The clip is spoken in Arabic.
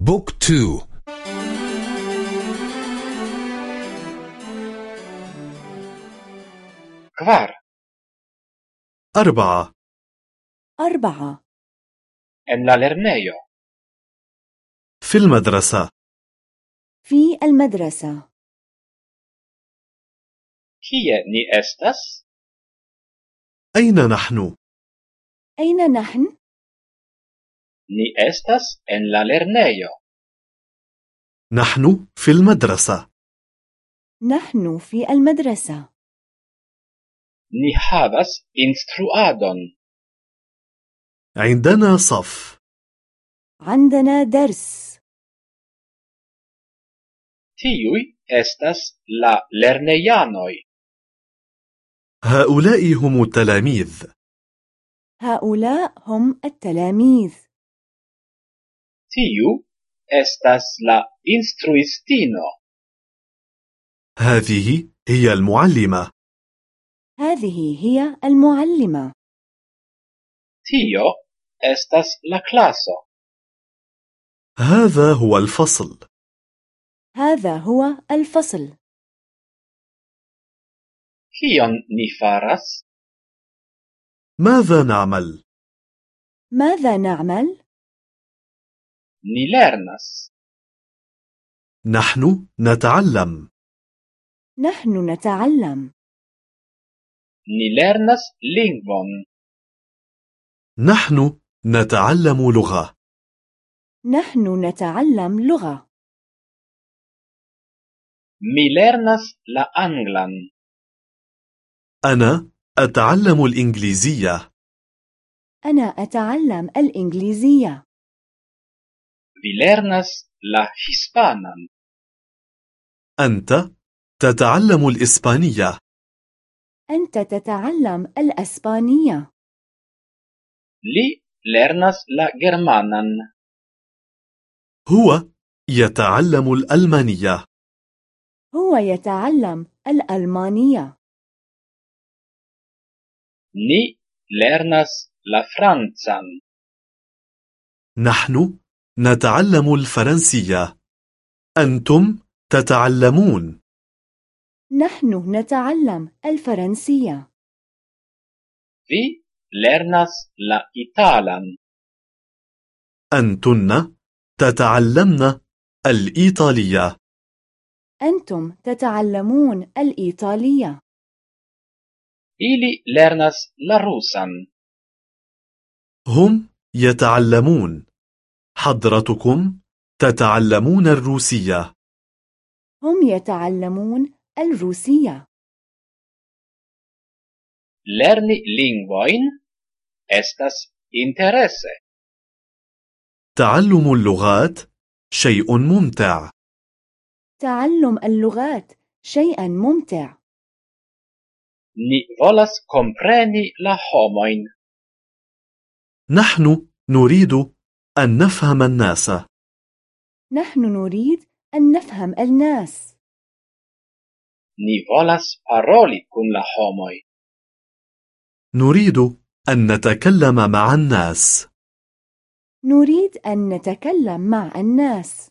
بوك تو. كفار أربعة. أربعة. En la lernejo. في المدرسة. في المدرسة. Kie ni estas? أين نحن؟ أين نحن؟ Ni estas en la lernejo. نحن في المدرسة. نحن في المدرسة. Ni havas instruadon. عندنا صف. عندنا درس. Tiuj estas la lernejanoj هؤلاء هم التلاميذ. هؤلاء هم التلاميذ. Tiu estas la instruistino. هذه هي المعلمة. هذه هي المعلمة. Tio estas la klaso. هذا هو الفصل. هذا هو الفصل. Kion ni faras? ماذا نعمل؟ ماذا نعمل؟ Ni lernas نحن نتعلم. نحن نتعلم. ni lernas lingvon نحن نتعلم لغة. نحن نتعلم لغة. mi lernas la anglan أنا أتعلم الإنجليزية. أنا أتعلم الإنجليزية. Vi lernas la hispanan. أنت تتعلم الإسبانية. أنت تتعلم الأسبانية. Li lernas la germanan. هو يتعلم الألمانية. هو يتعلم الألمانية. Ni lernas la francan. نحن نتعلم الفرنسية. أنتم تتعلمون. نحن نتعلم الفرنسية. Vi lernas la italan. أنتن تتعلمن الإيطالية. أنتم تتعلمون الإيطالية. Ili lernas la rusan. هم يتعلمون. حضرتكم تتعلمون الروسية. هم يتعلمون الروسية. Lerni lingvojn estas interese. تعلم اللغات شيء ممتع. تعلم اللغات شيئا ممتع. Ni volas kompreni la homojn. نحن نريد أن نفهم الناس. نحن نريد أن نفهم الناس. Ni volas paroli kun la homoj. نريد أن نتكلم مع الناس. نريد أن نتكلم مع الناس.